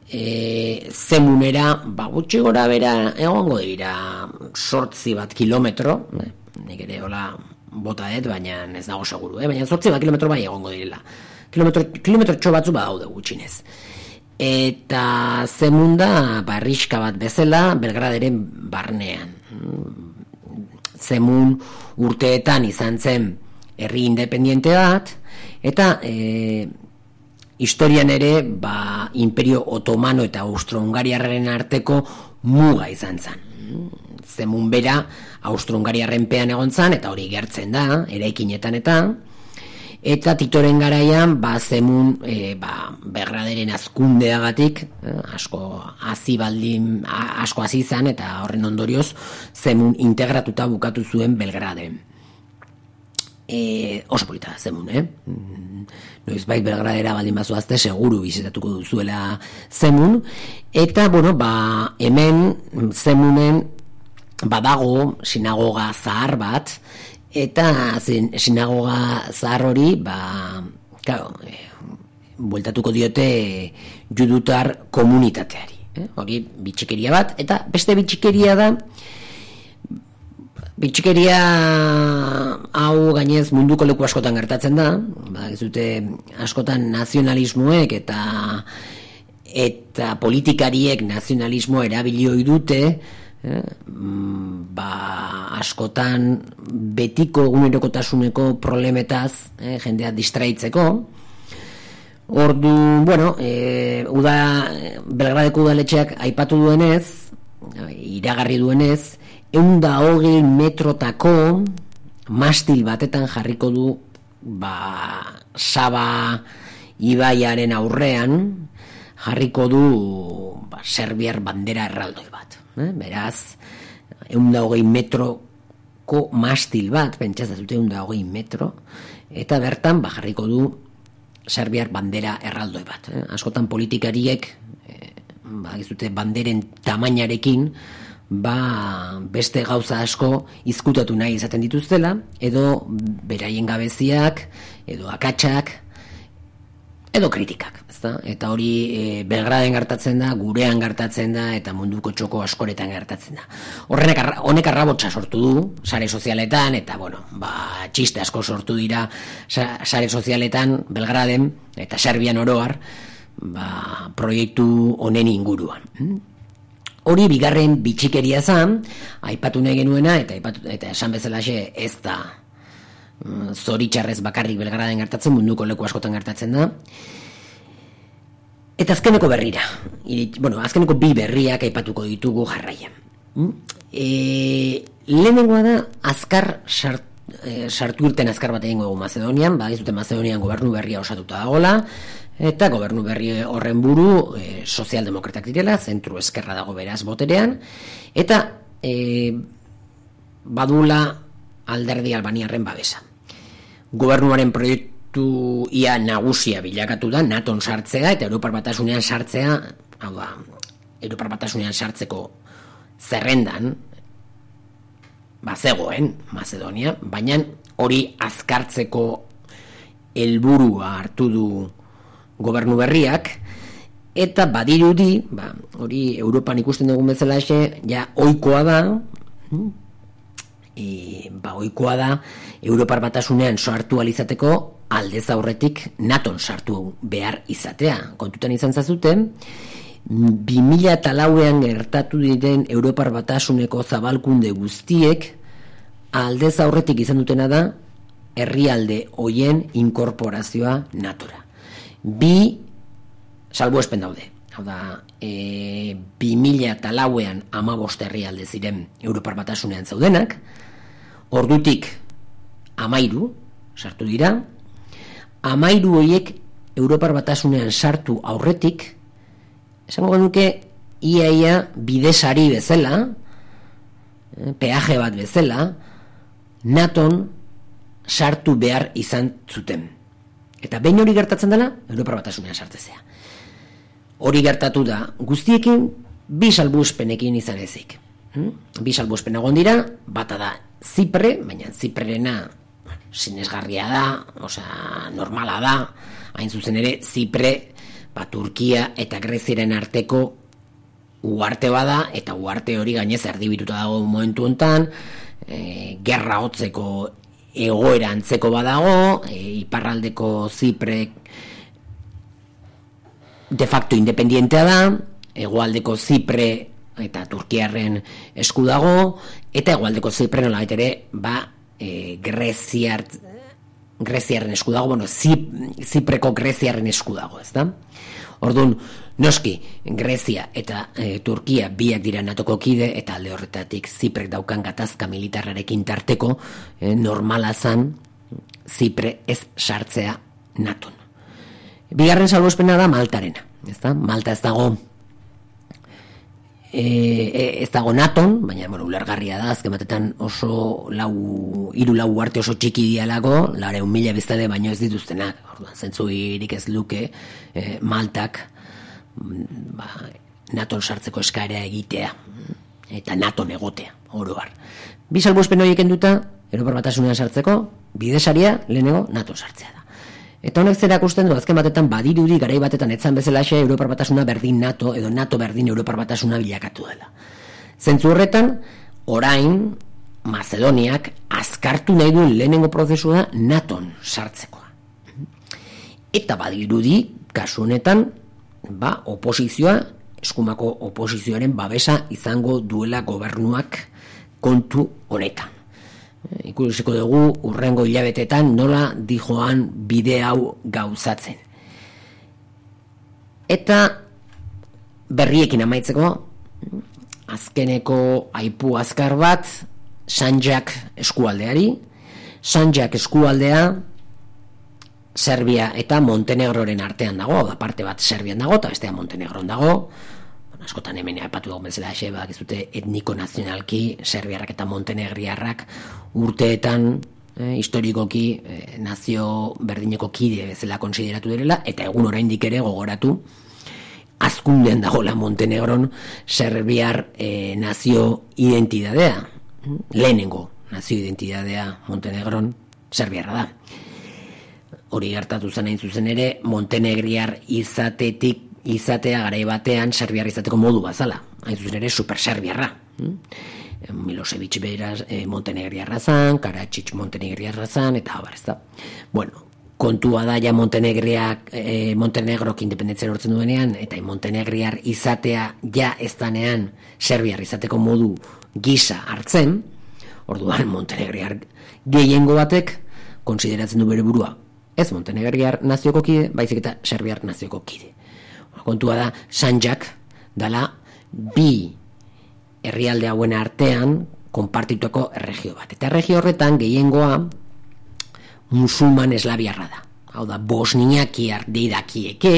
e, zemunera, ba, gutxi gora bera, egongo dira sortzi bat kilometro, eh? nik ere hola bota dut, baina ez dago seguru, eh? baina sortzi bat kilometro bai egongo direla. Kilometro, kilometro txo batzu badaude gutxinez. Eta zemunda, barriska bat bezala, Belgraderen barnean. Zemun urteetan izan zen herri independiente bat, eta e, historian ere ba, imperio otomano eta austro-hungariarren arteko muga izan zen. Zemun bera austro-hungariarren pean egon zen, eta hori gertzen da, eraikinetan eta, eta titoren garaian ba, zemun e, ba, berraderen azkundeagatik, eh, asko hazi baldin, asko hazi izan, eta horren ondorioz zemun integratuta bukatu zuen Belgraden e, oso polita zemun, eh? Mm, noiz bai belgradera baldin bazu azte, seguru bizitatuko duzuela zemun, eta, bueno, ba, hemen zemunen badago sinagoga zahar bat, eta zin, sinagoga zahar hori, ba, claro, e, bueltatuko diote judutar komunitateari. Eh? Hori bitxikeria bat, eta beste bitxikeria da, Bitxikeria hau gainez munduko leku askotan gertatzen da, ba, ez dute askotan nazionalismoek eta eta politikariek nazionalismo erabilioi dute, eh? Mm, ba, askotan betiko egunerokotasuneko problemetaz eh, jendea distraitzeko ordu, bueno e, uda, belgradeko udaletxeak aipatu duenez iragarri duenez eunda hogei metrotako mastil batetan jarriko du ba, saba ibaiaren aurrean jarriko du ba, serbiar bandera erraldoi bat eh? beraz eunda hogei metroko mastil bat pentsaz dute eunda hogei metro eta bertan ba, jarriko du serbiar bandera erraldoi bat eh? askotan politikariek eh, ba, dute banderen tamainarekin ba, beste gauza asko izkutatu nahi izaten dituztela, edo beraien gabeziak, edo akatsak, edo kritikak. Ezta? Eta hori e, Belgraden gertatzen da, gurean gertatzen da, eta munduko txoko askoretan gertatzen da. Horrenek honek arrabotsa sortu du, sare sozialetan, eta bueno, ba, txiste asko sortu dira sare sozialetan, Belgraden, eta Serbian oroar, ba, proiektu honen inguruan. Hori bigarren bitxikeria zan, aipatu nahi genuena, eta, aipatu, eta esan bezala ez da mm, zoritxarrez bakarrik belgaraden gertatzen, munduko leku askotan gertatzen da. Eta azkeneko berrira, irit, bueno, azkeneko bi berriak aipatuko ditugu jarraian. Mm? E, lehenengoa da, azkar sart, e, sartu irten azkar bat egingo Macedonian, ba, dute Macedonian gobernu berria osatuta dagoela, eta gobernu berri horren buru e, sozialdemokratak direla, zentru eskerra dago beraz boterean, eta e, badula alderdi albaniarren babesa. Gobernuaren proiektu ia nagusia bilakatu da, naton sartzea, eta Europar Batasunean sartzea, hau da, Europar Batasunean sartzeko zerrendan, bazegoen, Macedonia, baina hori azkartzeko helburua hartu du gobernu berriak eta badirudi, ba, hori Europan ikusten dugun bezala xe, ja oikoa da, hm? e, ba, oikoa da, Europar batasunean soartu alizateko aldez aurretik naton sartu behar izatea. Kontutan izan zazuten, 2000 eta gertatu diren Europar batasuneko zabalkunde guztiek aldez aurretik izan dutena da herrialde hoien inkorporazioa natora bi salbo espen daude. Hau da, e, bi mila eta lauean amabost herrialde ziren Europar Batasunean zaudenak, ordutik amairu, sartu dira, amairu horiek Europar Batasunean sartu aurretik, esango genuke, iaia bidesari bezala, eh, peaje bat bezala, naton sartu behar izan zuten. Eta behin hori gertatzen dela, Europa batasunean sartzezea. Hori gertatu da, guztiekin, bi salbuzpenekin izan ezik. Hmm? Bi salbuzpen egon dira, bata da Zipre, baina Ziprerena sinesgarria da, osea, normala da, hain zuzen ere, Zipre, ba, Turkia eta Greziren arteko uarte bada, eta uarte hori gainez erdibituta dago momentu hontan, e, gerra hotzeko egoera antzeko badago, e, iparraldeko Ziprek de facto independientea da, egoaldeko Zipre eta Turkiarren esku dago, eta egoaldeko Zipre nola ere, ba, e, Greziar, Greziarren esku dago, bueno, Zipreko Greziarren esku dago, ez da? Orduan, noski, Grezia eta e, Turkia biak dira natoko kide eta alde horretatik Ziprek daukan gatazka militarrarekin tarteko e, normala zan Zipre ez sartzea naton. Bigarren salbospena da Maltarena, ez da? Malta ez dago e, ez dago naton, baina bueno, ulergarria da, azken batetan oso lau, iru lau arte oso txiki dialago, lare un mila biztade baino ez dituztenak, orduan, zentzu irik ez luke, e, maltak, ba, naton sartzeko eskaera egitea, eta naton egotea, oroar. Bi salbuzpen horiek enduta, Europar batasunean sartzeko, bidesaria, lehenego, naton sartzea da. Eta honek zera ikusten du azken batetan badirudi garai batetan etzan bezala xe Europar batasuna berdin NATO edo NATO berdin Europar batasuna bilakatu dela. Zentzu horretan, orain Macedoniak azkartu nahi duen lehenengo prozesua NATOn sartzekoa. Eta badirudi, kasu honetan, ba, oposizioa eskumako oposizioaren babesa izango duela gobernuak kontu honetan. Ikusiko dugu urrengo hilabetetan nola dijoan bide hau gauzatzen. Eta berriekin amaitzeko, azkeneko aipu azkar bat, Sanjak eskualdeari, Sanjak eskualdea, Serbia eta Montenegroren artean dago, da parte bat Serbian dago, eta bestea Montenegron dago, askotan hemen aipatu dugu bezala xe, bak etniko nazionalki, Serbiarrak eta Montenegriarrak urteetan eh, historikoki eh, nazio berdineko kide bezala konsideratu direla, eta egun oraindik ere gogoratu, azkundean dagoela Montenegron Serbiar eh, nazio identidadea, lehenengo nazio identidadea Montenegron Serbiarra da. Hori gertatu zen hain zuzen ere, Montenegriar izatetik izatea garai batean serbiar izateko modu bazala. Hain zuzen ere super serbiarra. Hmm? Milosevic beraz e, Montenegriarra zan, Karadzic Montenegriarra zan, eta abar, ez da. Bueno, kontua da ja Montenegriak, e, Montenegrok independentzia lortzen duenean, eta Montenegriar izatea ja ez danean serbiar izateko modu gisa hartzen, orduan Montenegriar gehiengo batek konsideratzen du bere burua. Ez Montenegriar nazioko kide, baizik eta serbiar nazioko kide kontua da Sanjak dala bi herrialde hauen artean konpartituako erregio bat. Eta erregio horretan gehiengoa musulman eslabiarra da. Hau da, bosniakiar deidakieke,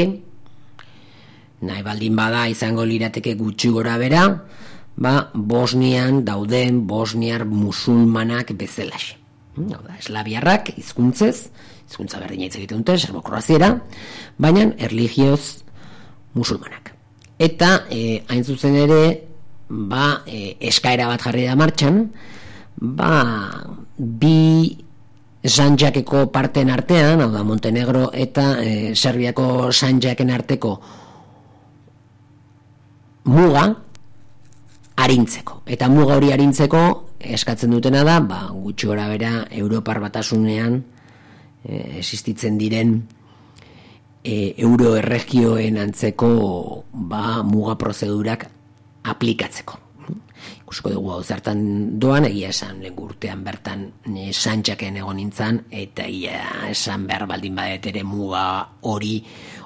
nahi baldin bada izango lirateke gutxi gora bera, ba, Bosnian dauden bosniar musulmanak bezalaxe. Hau da, eslabiarrak hizkuntzez, hizkuntza berdina hitz egiten dute, serbokroaziera, baina erligioz musulmanak. Eta, e, hain zuzen ere, ba, e, eskaera bat jarri da martxan, ba, bi Sanjakeko parten artean, hau da Montenegro eta e, Serbiako Sanjaken arteko muga arintzeko. Eta muga hori arintzeko eskatzen dutena da, ba, gutxi bera Europar batasunean e, existitzen diren e, euro erregioen antzeko ba, muga prozedurak aplikatzeko. Ikusiko dugu hau zertan doan, egia esan lehen urtean bertan e, santxaken egon nintzen, eta ia esan behar baldin badet ere muga hori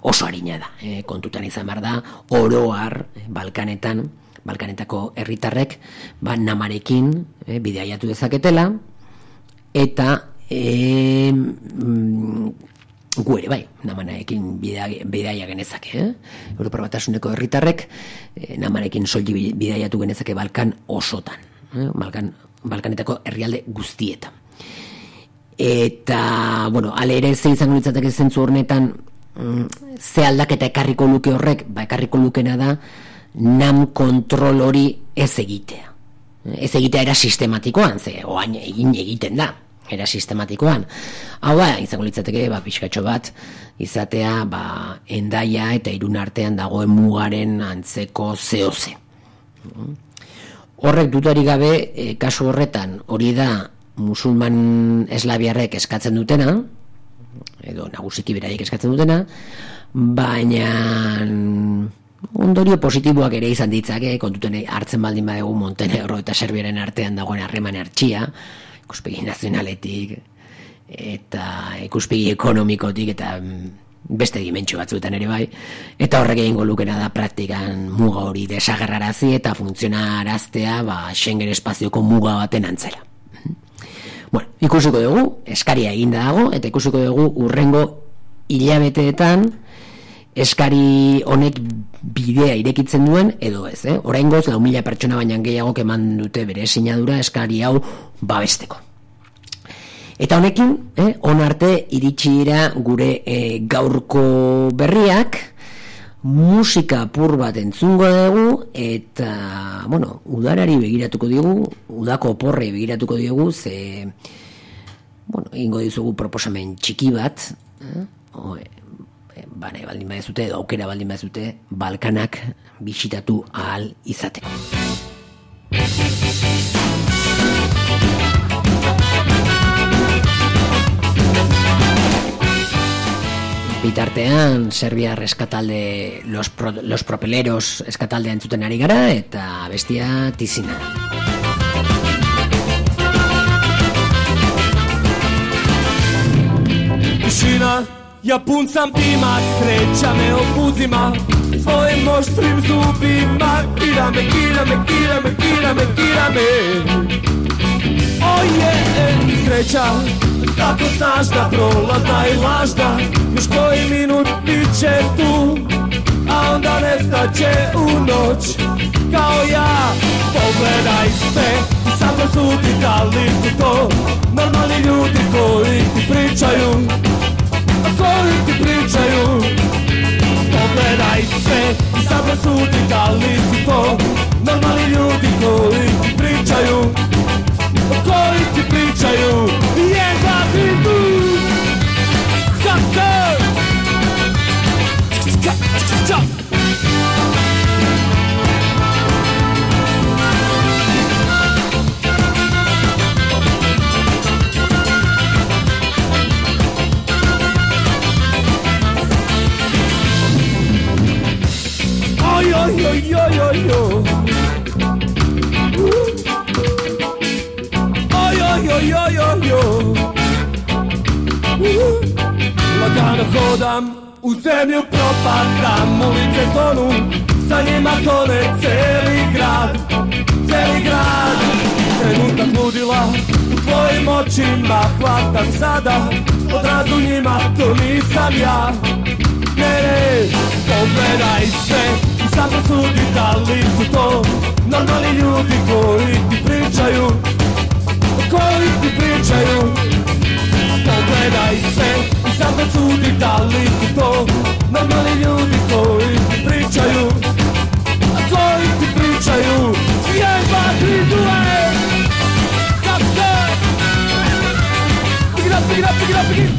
oso harina da. E, kontutan izan behar da, oroar Balkanetan, Balkanetako herritarrek ba, namarekin e, bideiatu dezaketela, eta e, gu ere bai, namanekin bidaia genezake, eh? Europar batasuneko herritarrek eh, namanekin soldi bidaiatu genezake Balkan osotan, eh? Balkan, Balkanetako herrialde guztietan. Eta, bueno, ale ere ze izango litzateke zentzu hornetan mm, ze aldaketa ekarriko luke horrek, ba ekarriko lukena da nam kontrol hori ez egitea. Ez egitea era sistematikoan, ze oain egin egiten da, era sistematikoan. Hau da, izango litzateke, ba, pixkatxo bat, izatea, ba, endaia eta irun artean dagoen mugaren antzeko zehoze. Horrek dutari gabe, e, kasu horretan, hori da, musulman eslabiarrek eskatzen dutena, edo nagusiki beraiek eskatzen dutena, baina ondorio positiboak ere izan ditzake, kontuten hartzen baldin badegu Montenegro eta Serbiaren artean dagoen harreman hartxia, ikuspegi nazionaletik eta ikuspegi ekonomikotik eta mm, beste dimentsio batzuetan ere bai eta horrek egingo lukena da praktikan muga hori desagerrarazi eta funtzionaraztea ba Schengen espazioko muga baten antzera. Bueno, ikusiko dugu, eskaria eginda dago, eta ikusiko dugu urrengo hilabeteetan eskari honek bidea irekitzen duen edo ez, eh? Orain goz, lau mila pertsona baina gehiago keman dute bere sinadura eskari hau babesteko. Eta honekin, eh, on arte iritsi dira gure eh, gaurko berriak, musika pur bat entzungo dugu, eta, bueno, udarari begiratuko digu, udako porre begiratuko digu, ze, bueno, ingo dizugu proposamen txiki bat, eh? Bane baldin badezute edo aukera baldin badezute Balkanak bisitatu ahal izateko. Bitartean, Serbia eskatalde los, pro, los propeleros eskatalde entzuten ari gara eta bestia tizina. Tišina, ja pun sam tima, sreća me obuzima Svojim oštrim zubima, kira me, kira me, kira me, kira me, kira me. Oje, sreća, tako snažna, prolazna i lažna? Još koji minut bit će tu A onda nestaće u noć. Kao ja Pogledaj sve I sad prosudi da li su to Normalni ljudi koji ti pričaju koji ti pričaju? Pogledaj sve I sad prosudi da li su to Normalni ljudi koji ti pričaju. Koji ti pričaju? Jedna ti tu oj, oj. Lagano hodam, u zemlju propadam, ulice tonu, sa njima tone celi grad, celi grad. Trenutak ludila, u tvojim očima hvatam sada, odrazu njima to nisam ja. Ne, ne, pogledaj sve i sad prosudi da li su to normalni ljudi koji ti pričaju, koji ti pričaju. Pogledaj sve i sad me sudi da li su to Normalni ljudi koji ti pričaju. A koji ti pričaju? Jedan, ti tri, duje Kako? Pigra, pigra, pigra, pigra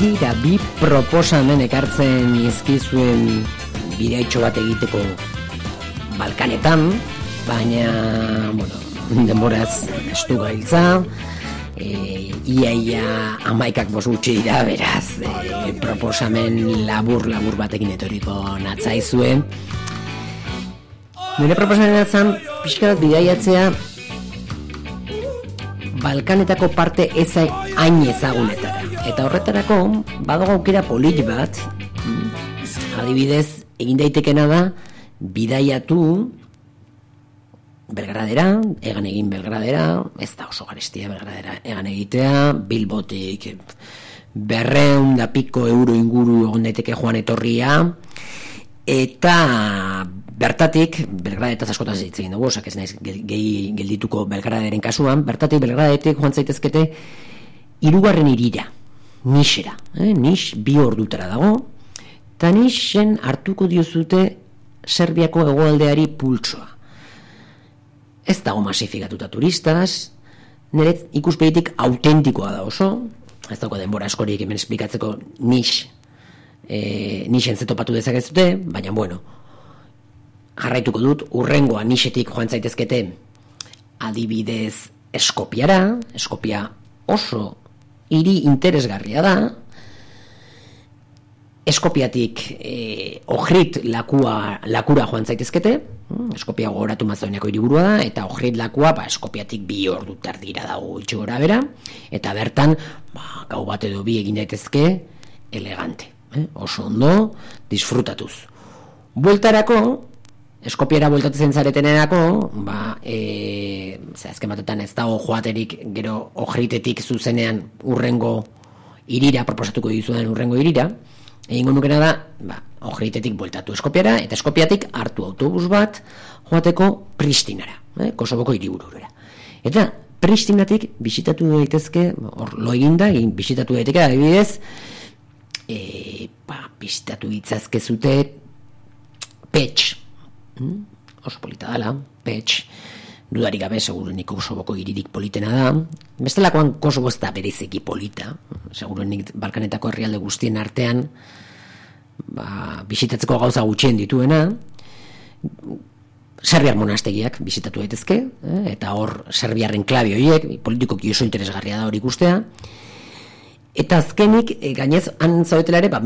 Dira bi proposamen ekartzen izkizuen bideaitxo bat egiteko Balkanetan, baina, bueno, denboraz estu gailtza, e, ia ia amaikak bos gutxi dira, beraz, e, proposamen labur-labur batekin etoriko natzaizue. Nire proposamen atzan, pixka bat bidaiatzea, Balkanetako parte eza hain ezagunetara. Eta horretarako, badago aukera polit bat, adibidez, egin daitekena da, bidaiatu Belgradera, egan egin Belgradera, ez da oso garestia Belgradera, egan egitea, Bilbotik, berreun da piko euro inguru egon daiteke joan etorria, eta bertatik, Belgradetaz askotaz hitz dugu, osak ez naiz gehi geldituko Belgraderen kasuan, bertatik Belgradetik joan zaitezkete, irugarren irira, nixera, eh? nix bi ordutara dago, eta nixen hartuko diozute Serbiako egoaldeari pultsoa. Ez dago masifikatuta turistaz, nire ikuspegitik autentikoa da oso, ez dago denbora askorik hemen esplikatzeko nix, e, nixen zetopatu dezakezute, baina bueno, jarraituko dut, urrengoa nixetik joan zaitezkete adibidez Eskopiara, Eskopia oso hiri interesgarria da, Eskopiatik eh, ojrit lakua, lakura joan zaitezkete, mm, Eskopia gogoratu mazoinako hiriburua da, eta ojrit lakua ba, Eskopiatik bi ordu tardira dago itxo gora bera, eta bertan ba, gau bat edo bi egin daitezke elegante, eh? oso ondo, disfrutatuz. Bueltarako, Eskopiera bueltatzen zaretenerako, ba, e, ze azken batetan ez dago joaterik gero ojritetik zuzenean urrengo irira, proposatuko dizuen urrengo irira, egingo nukena da, ba, ojritetik bueltatu Eskopiara, eta Eskopiatik hartu autobus bat joateko Pristinara, eh, Kosoboko hiriburura. Eta Pristinatik bisitatu daitezke, hor lo eginda, egin bisitatu daiteke, adibidez, e, ba, bisitatu ditzazkezute Petx, Hmm? oso polita dela, petx, dudarik gabe seguruenik Kosovoko iririk politena da, bestelakoan Kosovo ez da berezeki polita, seguruenik Balkanetako herrialde guztien artean, ba, bisitatzeko gauza gutxien dituena, Serbiar monastegiak bizitatu daitezke, eh, eta hor Serbiarren klabi horiek, politikoki oso interesgarria da hori ikustea. Eta azkenik, e, gainez, han zaudetela ere, ba,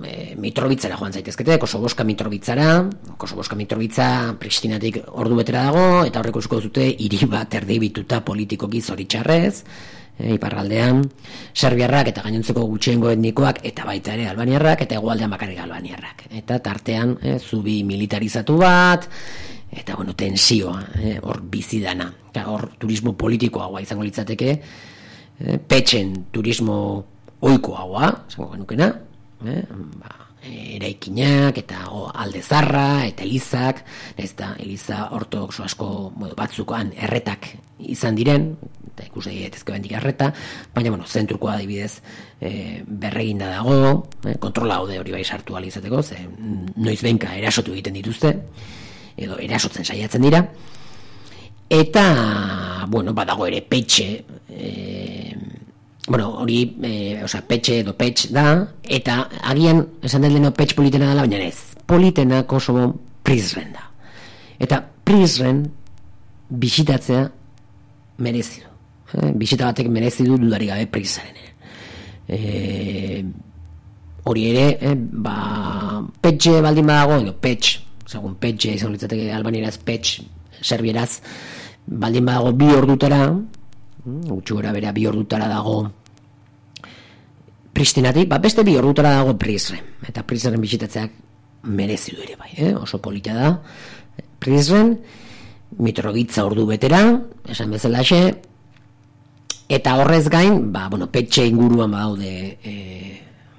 e, Mitrovitzara joan zaitezkete, Kosoboska Mitrovitzara, Kosoboska Mitrovitza Pristinatik ordu betera dago, eta horreko zuko dute, hiri bat erdibituta politikoki zoritxarrez, e, iparraldean, serbiarrak eta gainontzeko gutxiengo etnikoak eta baita ere albaniarrak eta egualdean bakarrik albaniarrak. Eta tartean e, zubi militarizatu bat, eta bueno, tensioa, e, hor bizidana. Eta hor turismo politiko haua izango litzateke, e, petxen turismo oiko haua, zango genukena, e, ba, eraikinak eta o, alde zarra eta elizak, ez da, eliza ortodoxo asko batzukoan erretak izan diren, eta ikusi daitezke bendik erreta, baina bueno, zentrukoa adibidez e, berreginda dago, e, kontrola haude hori bai sartu izateko, ze noiz benka erasotu egiten dituzte, edo erasotzen saiatzen dira, eta, bueno, badago ere petxe, e, bueno, hori, e, oza, petxe edo petx da, eta agian, esan den leno petx politena dela, baina ez, politena Kosovo prizren da. Eta prizren bisitatzea merezi Eh, bisita batek merezi du dudari gabe prisaren. Eh, hori ere, eh, ba, petxe baldin badago, edo petx, segun petxe, izan litzateke albanieraz, petx, serbieraz, baldin badago bi ordutara, mm, gutxu gara bera bi ordutara dago. Pristinatik, ba, beste bi ordutara dago prisren, eta prisren bisitatzeak merezi du ere bai, eh? oso polita da, prisren, mitrogitza ordu betera, esan bezala xe, Eta horrez gain, ba, bueno, petxe inguruan badaude e,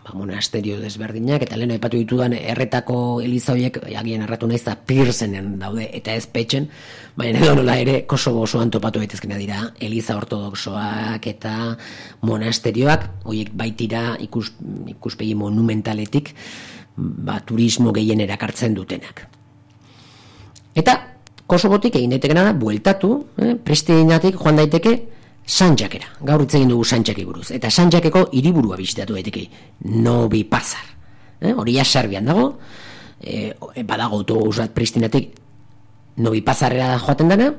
ba, monasterio desberdinak, eta lehen aipatu ditudan erretako eliza horiek, agien erratu naiz da pirzenen daude, eta ez petxen, baina edo nola ere Kosovo osoan topatu daitezkena dira, eliza ortodoxoak eta monasterioak, horiek baitira ikus, ikuspegi monumentaletik, ba, turismo gehien erakartzen dutenak. Eta Kosovotik egin daitekena da, bueltatu, eh, joan daiteke, Sanjakera, gaur hitz egin dugu Sanjaki buruz. Eta Sanjakeko hiriburua bisitatu daiteke, Novi Pazar. Eh, hori ja Serbian dago, eh, badago autobus bat Pristinatik Novi Pazarrera joaten dena,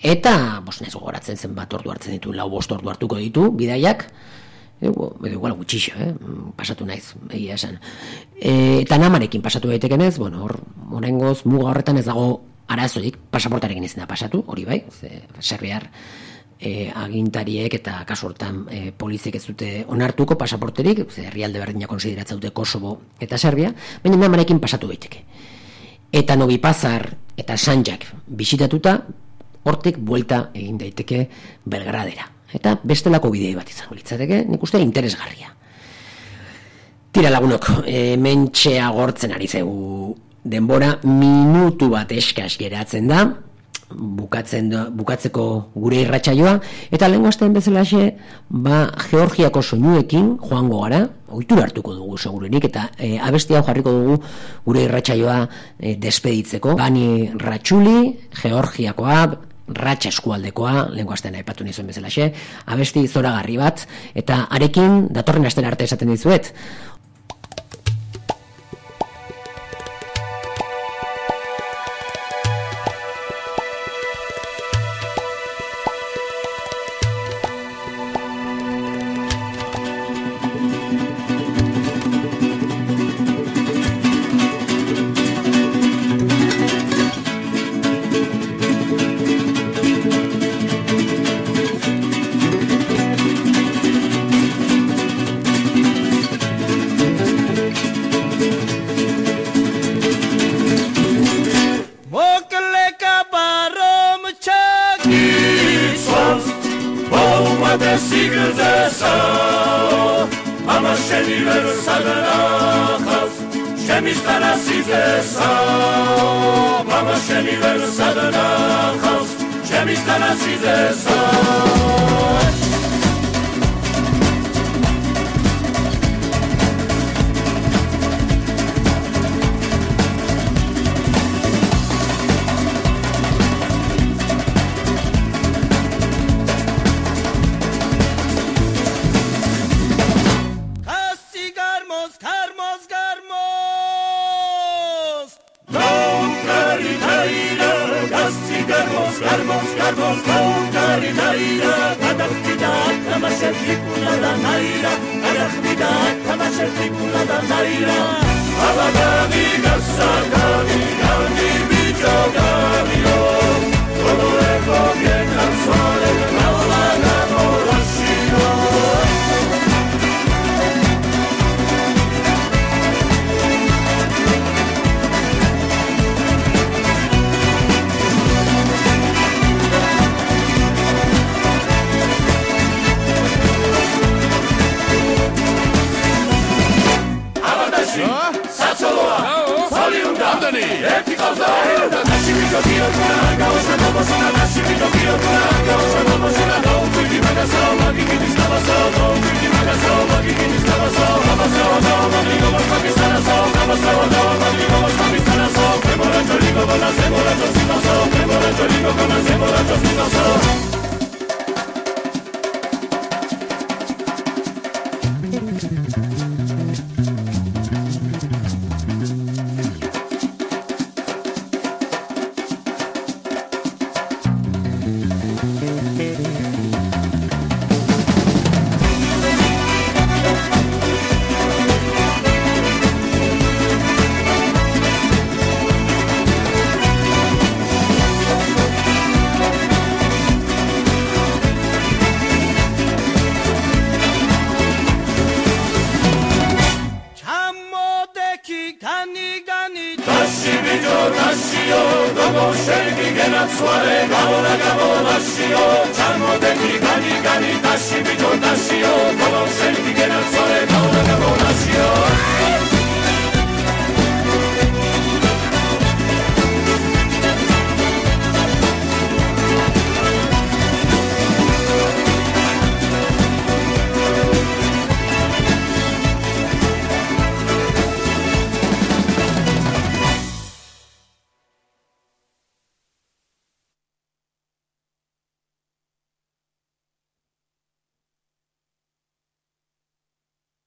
eta, bos, nezu goratzen zen bat ordu hartzen ditu, lau bost ordu hartuko ditu, bidaiak, edo, edo igual gutxixo, eh? pasatu naiz, egia esan. E, eta namarekin pasatu daiteken ez, bueno, hor, morengoz, muga horretan ez dago arazoik, pasaportarekin izan da pasatu, hori bai, ze, serbiar, e, agintariek eta kasu hortan e, polizik ez dute onartuko pasaporterik, herrialde berdina konsideratza dute Kosovo eta Serbia, baina namarekin pasatu daiteke. Eta Novi Pazar eta Sanjak bisitatuta, hortik buelta egin daiteke Belgradera. Eta bestelako bidei bat izango litzateke, nik uste interesgarria. Tira lagunok, e, mentxea gortzen ari zegu denbora minutu bat eskaz geratzen da, bukatzen bukatzeko gure irratsaioa eta lengo astean bezala ba Georgiako soinuekin joango gara. Ohitura hartuko dugu segurenik eta e, abestia jarriko dugu gure irratsaioa e, despeditzeko. Bani ratxuli Georgiakoa ratxa eskualdekoa, lengo astean aipatu nizuen bezala xe, abesti zoragarri bat, eta arekin datorren asten arte esaten dizuet,